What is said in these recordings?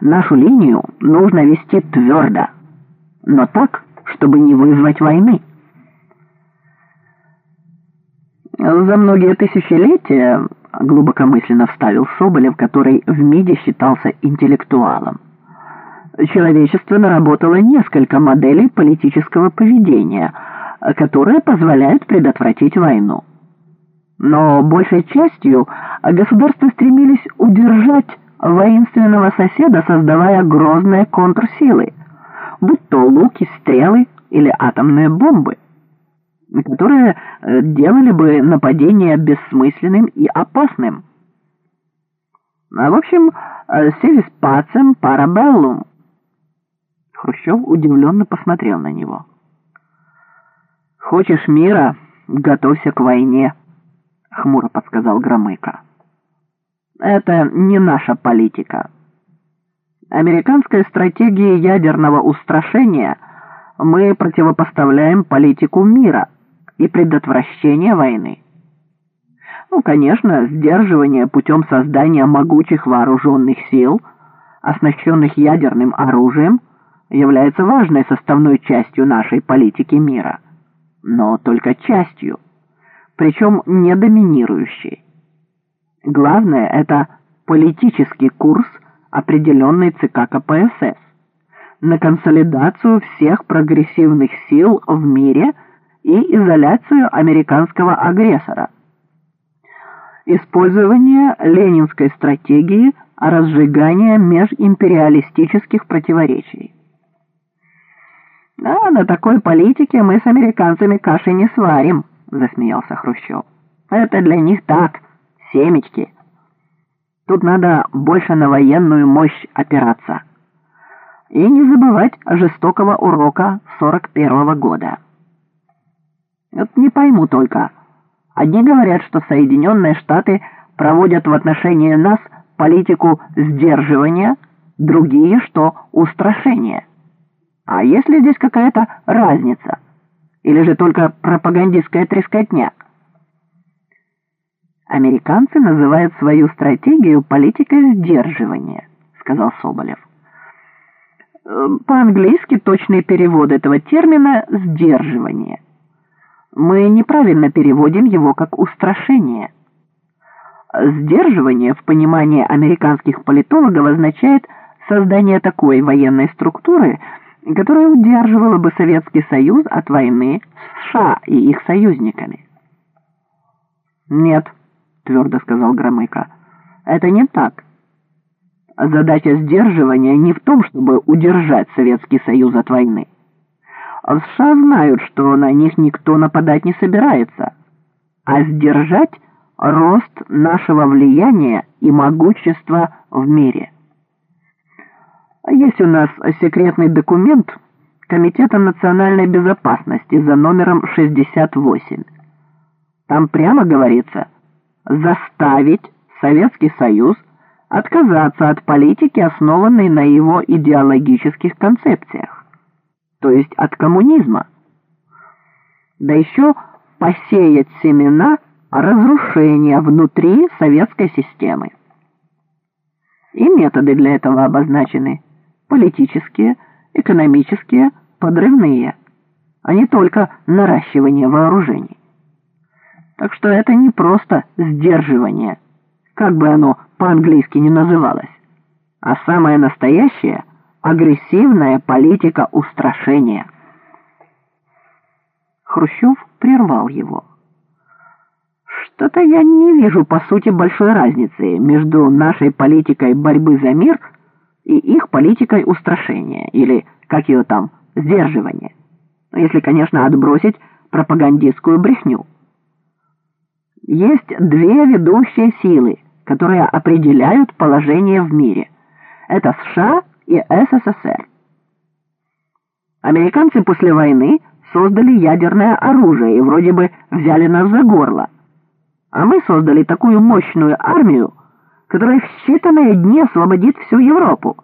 Нашу линию нужно вести твердо, но так, чтобы не вызвать войны. За многие тысячелетия, глубокомысленно вставил Соболев, который в МИДе считался интеллектуалом, человечество наработало несколько моделей политического поведения, которые позволяют предотвратить войну. Но большей частью государства стремились удержать воинственного соседа, создавая грозные контрсилы, будь то луки, стрелы или атомные бомбы, которые э, делали бы нападение бессмысленным и опасным. А в общем, «Севис пацем парабеллум». Хрущев удивленно посмотрел на него. «Хочешь мира? Готовься к войне», — хмуро подсказал Громыко. Это не наша политика. Американской стратегии ядерного устрашения мы противопоставляем политику мира и предотвращения войны. Ну, конечно, сдерживание путем создания могучих вооруженных сил, оснащенных ядерным оружием, является важной составной частью нашей политики мира. Но только частью, причем не доминирующей. Главное – это политический курс, определенный ЦК КПСС, на консолидацию всех прогрессивных сил в мире и изоляцию американского агрессора. Использование ленинской стратегии разжигания межимпериалистических противоречий. «А на такой политике мы с американцами каши не сварим», — засмеялся Хрущев. «Это для них так» семечки. Тут надо больше на военную мощь опираться. И не забывать жестокого урока 41-го года. Вот не пойму только. Одни говорят, что Соединенные Штаты проводят в отношении нас политику сдерживания, другие, что устрашения. А есть ли здесь какая-то разница? Или же только пропагандистская трескотня? Американцы называют свою стратегию политикой сдерживания, сказал Соболев. Эм, по-английски точный перевод этого термина «сдерживание». Мы неправильно переводим его как «устрашение». Сдерживание в понимании американских политологов означает создание такой военной структуры, которая удерживала бы Советский Союз от войны с США и их союзниками. Нет, твердо сказал Громыко. «Это не так. Задача сдерживания не в том, чтобы удержать Советский Союз от войны. В США знают, что на них никто нападать не собирается, а сдержать рост нашего влияния и могущества в мире. Есть у нас секретный документ Комитета национальной безопасности за номером 68. Там прямо говорится – заставить Советский Союз отказаться от политики, основанной на его идеологических концепциях, то есть от коммунизма. Да еще посеять семена разрушения внутри советской системы. И методы для этого обозначены политические, экономические, подрывные, а не только наращивание вооружений. Так что это не просто сдерживание, как бы оно по-английски ни называлось, а самая настоящая агрессивная политика устрашения. Хрущев прервал его. Что-то я не вижу, по сути, большой разницы между нашей политикой борьбы за мир и их политикой устрашения, или, как ее там, сдерживания. Если, конечно, отбросить пропагандистскую брехню. Есть две ведущие силы, которые определяют положение в мире. Это США и СССР. Американцы после войны создали ядерное оружие и вроде бы взяли нас за горло. А мы создали такую мощную армию, которая в считанные дни освободит всю Европу.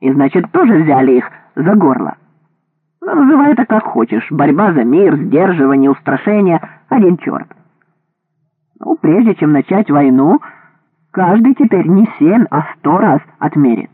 И значит, тоже взяли их за горло. Ну, называй это как хочешь. Борьба за мир, сдерживание, устрашение — один черт. Ну, прежде чем начать войну, каждый теперь не семь, а сто раз отмерит.